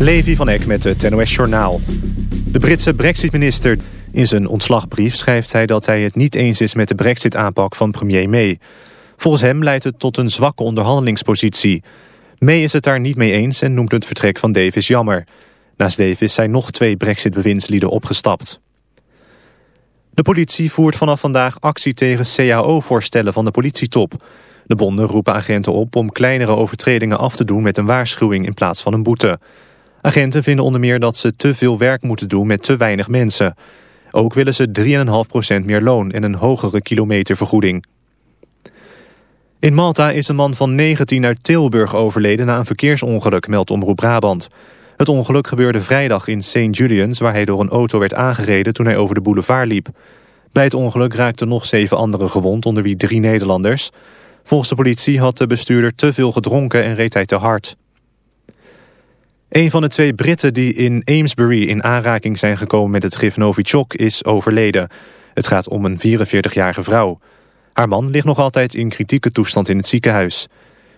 Levi van Eck met het NOS Journaal. De Britse brexit-minister... In zijn ontslagbrief schrijft hij dat hij het niet eens is met de brexit-aanpak van premier May. Volgens hem leidt het tot een zwakke onderhandelingspositie. May is het daar niet mee eens en noemt het vertrek van Davis jammer. Naast Davis zijn nog twee brexit-bewindslieden opgestapt. De politie voert vanaf vandaag actie tegen CAO-voorstellen van de politietop. De bonden roepen agenten op om kleinere overtredingen af te doen met een waarschuwing in plaats van een boete. Agenten vinden onder meer dat ze te veel werk moeten doen met te weinig mensen. Ook willen ze 3,5% meer loon en een hogere kilometervergoeding. In Malta is een man van 19 uit Tilburg overleden na een verkeersongeluk, meldt Omroep Brabant. Het ongeluk gebeurde vrijdag in St. Julians, waar hij door een auto werd aangereden toen hij over de boulevard liep. Bij het ongeluk raakten nog zeven anderen gewond, onder wie drie Nederlanders. Volgens de politie had de bestuurder te veel gedronken en reed hij te hard. Een van de twee Britten die in Amesbury in aanraking zijn gekomen met het gif Novichok is overleden. Het gaat om een 44-jarige vrouw. Haar man ligt nog altijd in kritieke toestand in het ziekenhuis.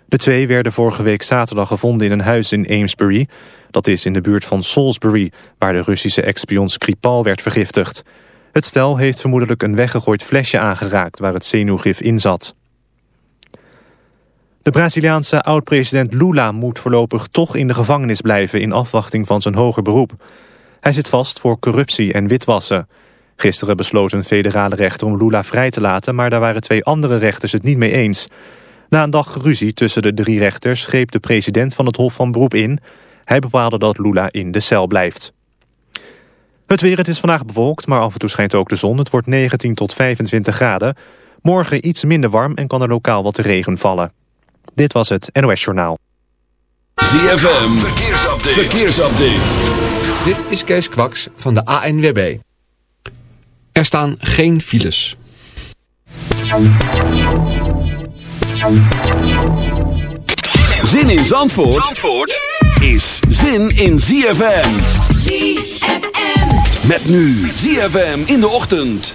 De twee werden vorige week zaterdag gevonden in een huis in Amesbury. Dat is in de buurt van Salisbury, waar de Russische ex-spion Skripal werd vergiftigd. Het stel heeft vermoedelijk een weggegooid flesje aangeraakt waar het zenuwgif in zat. De Braziliaanse oud-president Lula moet voorlopig toch in de gevangenis blijven in afwachting van zijn hoger beroep. Hij zit vast voor corruptie en witwassen. Gisteren besloot een federale rechter om Lula vrij te laten, maar daar waren twee andere rechters het niet mee eens. Na een dag ruzie tussen de drie rechters greep de president van het Hof van Beroep in. Hij bepaalde dat Lula in de cel blijft. Het weer, het is vandaag bewolkt, maar af en toe schijnt ook de zon. Het wordt 19 tot 25 graden. Morgen iets minder warm en kan er lokaal wat regen vallen. Dit was het NOS Journaal. ZFM, verkeersupdate. verkeersupdate. Dit is Kees Kwaks van de ANWB. Er staan geen files. Zin in Zandvoort, Zandvoort is zin in ZFM. ZFM. Met nu ZFM in de ochtend.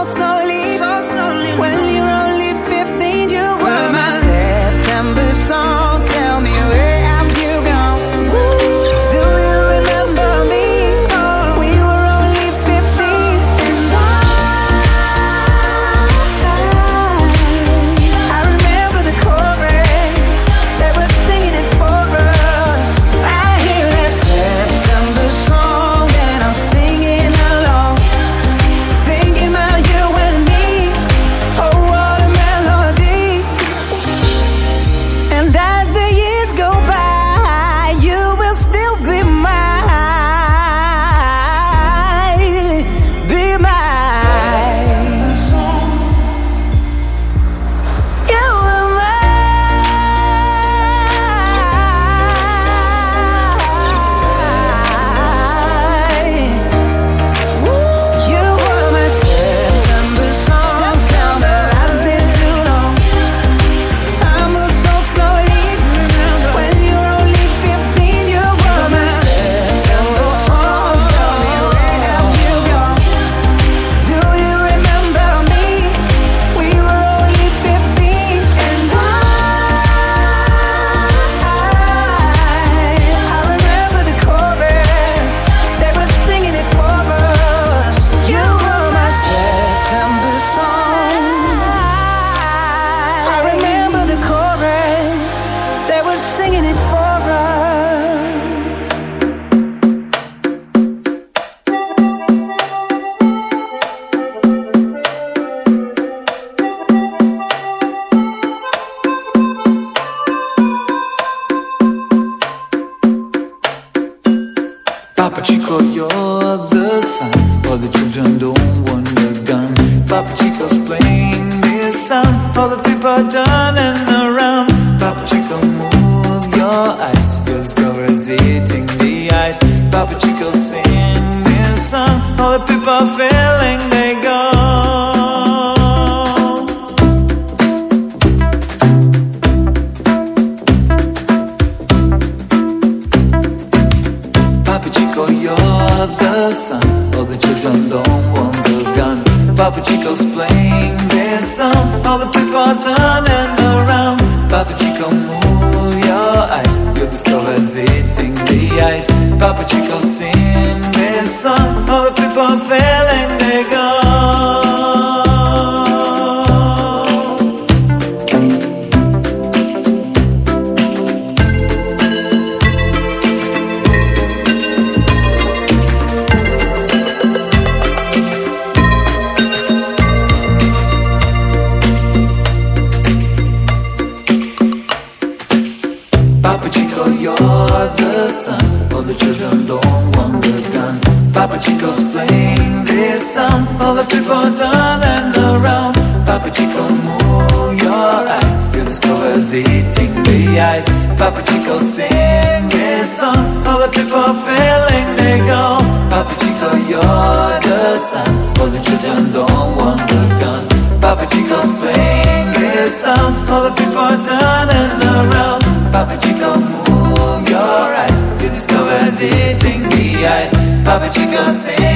around, all the people turning around. Papa Chico, move your eyes. Feel this covers eating the eyes. Papa Chico, sing this song. All the people feeling they go. Papa Chico, you're the sun. All the children don't want the gun. Papa Chico's playing this song. All the people turning around. Papa Chico, move your eyes. Feel this covers eating the eyes. Papa Chico, sing.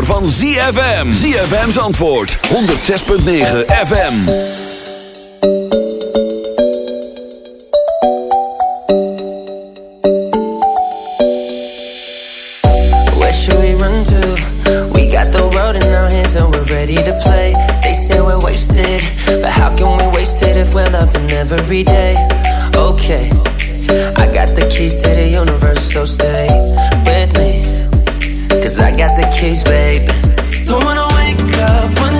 zomer van ZFM. ZFM's antwoord. 106.9 FM. Where should we run to? We got the road in our hands and we're ready to play. They say we're wasted. But how can we waste it if we're loving every day? Okay. I got the keys to the universe, so stay with me. Cause I got the keys, baby. Don't wanna wake up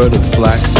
The flack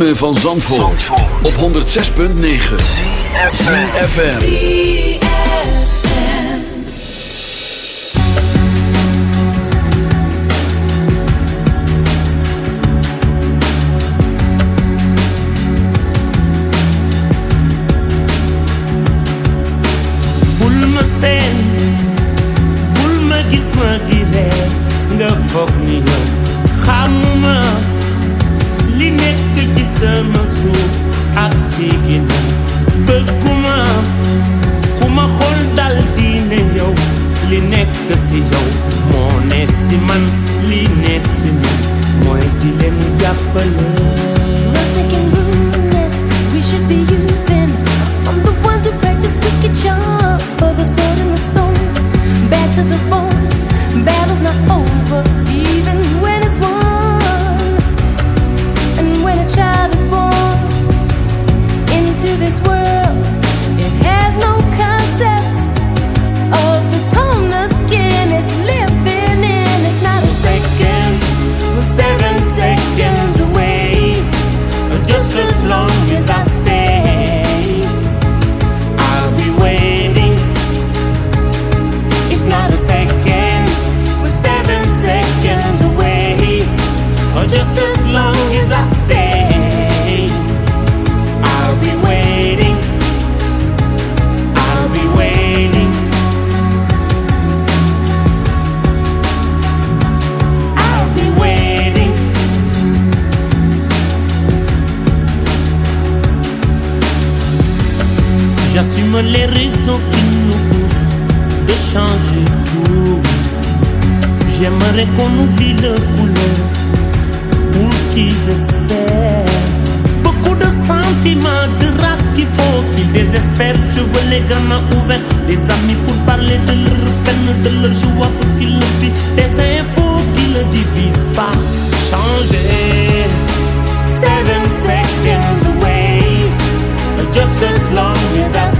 ritme van Zandvoort, Zandvoort. op 106.9 CFFM Bulma sen, bulma gisma direk, de fok mi yok, We should be using. I'm the ones who practice wicked charm for the sword and the stone. To the bone. Battle's not over, Qu'on oublie le couleur pour qu'ils espèrent. Beaucoup de sentiments, de race qu'il faut qu'ils désespèrent. Je veux les gamins ouverts, des amis pour parler de leur peine, de leur joie pour qu'ils le vivent. Des infos qui ne divisent pas. Changer. Seven seconds away. Just as long as I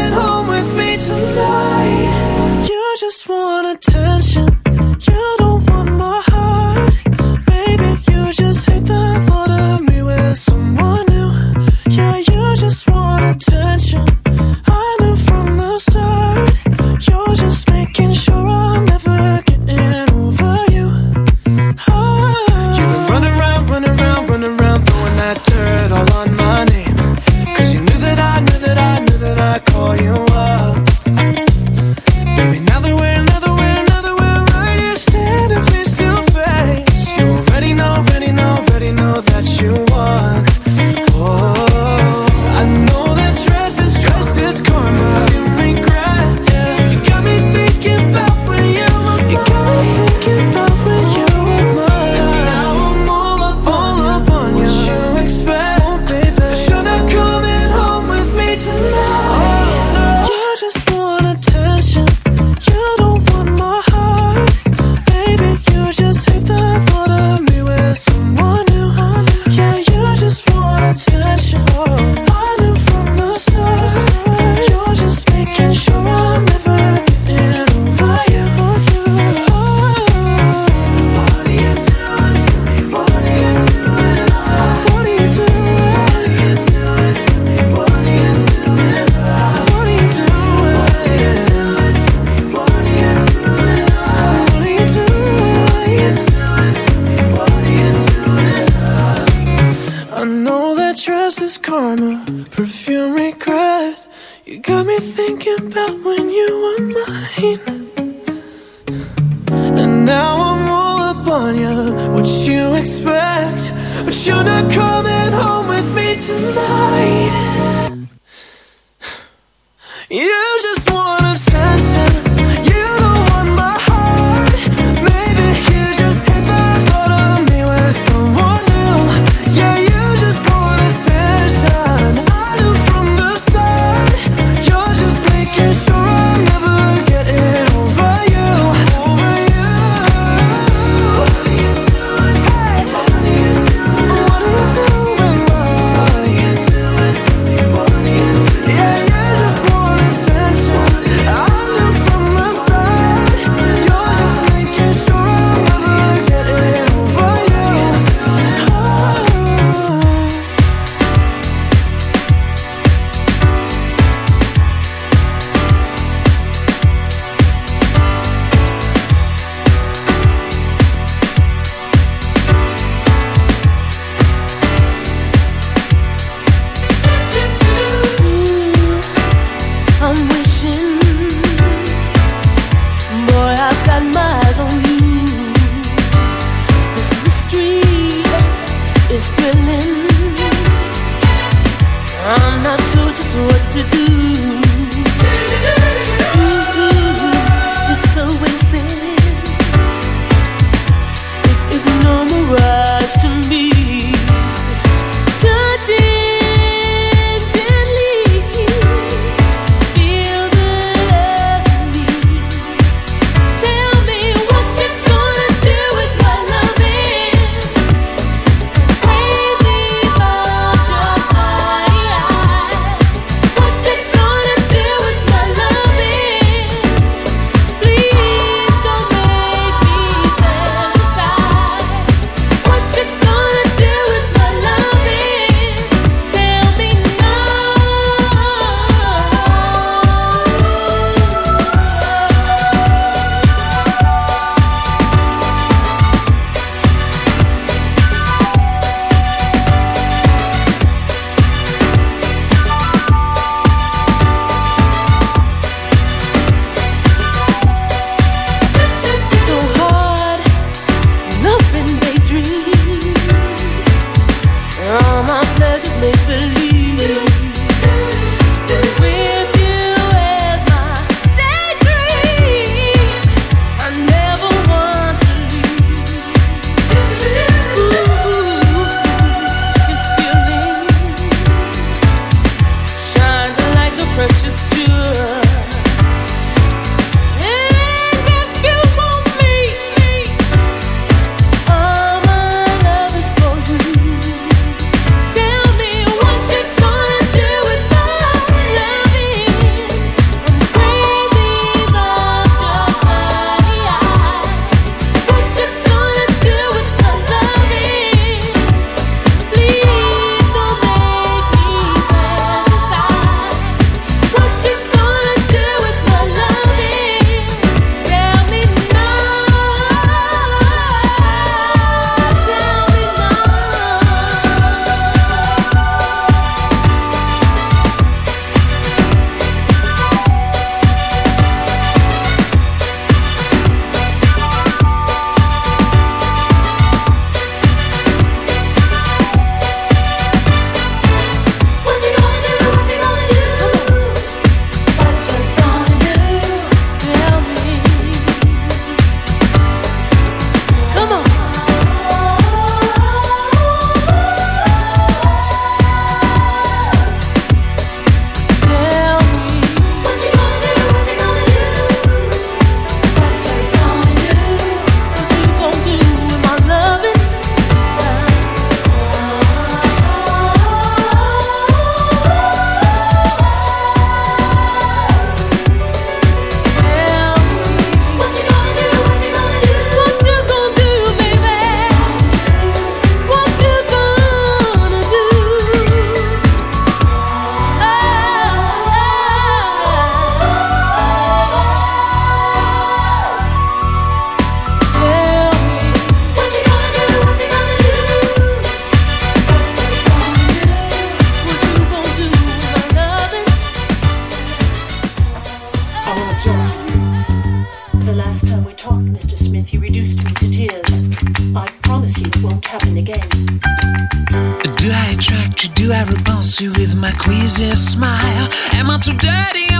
You just want attention.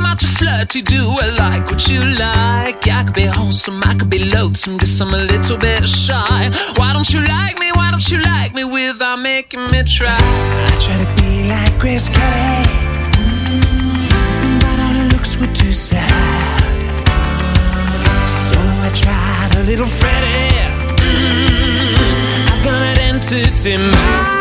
am I too flirty? Do I like what you like? I could be wholesome, I could be loathsome, guess I'm a little bit shy. Why don't you like me? Why don't you like me without making me try? I try to be like Grace Kelly, mm, but all her looks were too sad. So I tried a little Freddie. Mm, I've got an entity mind.